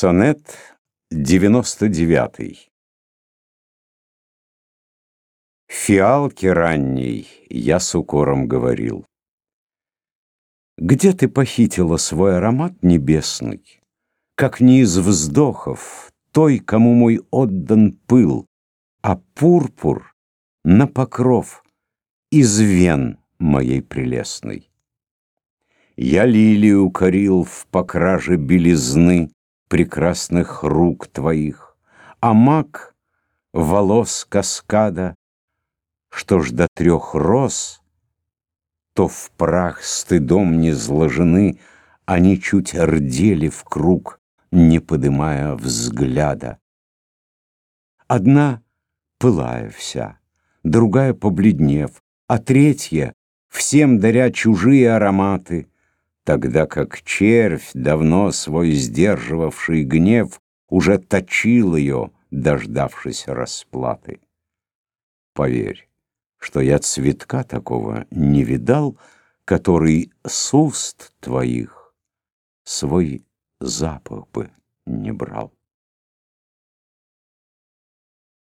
Сонет 99 Фиалке ранней я с укором говорил. Где ты похитила свой аромат небесный, Как не из вздохов той, кому мой отдан пыл, А пурпур на покров из вен моей прелестной? Я лилию корил в покраже белизны, прекрасных рук твоих, А маг волос каскада, что ж до трех роз, То в прах стыдом не сложены, Они чуть рдели в круг, не подымая взгляда. Одна пылая вся, другая побледнев, А третья, всем даря чужие ароматы — тогда как червь, давно свой сдерживавший гнев, уже точил ее, дождавшись расплаты. Поверь, что я цветка такого не видал, который с уст твоих свой запах бы не брал.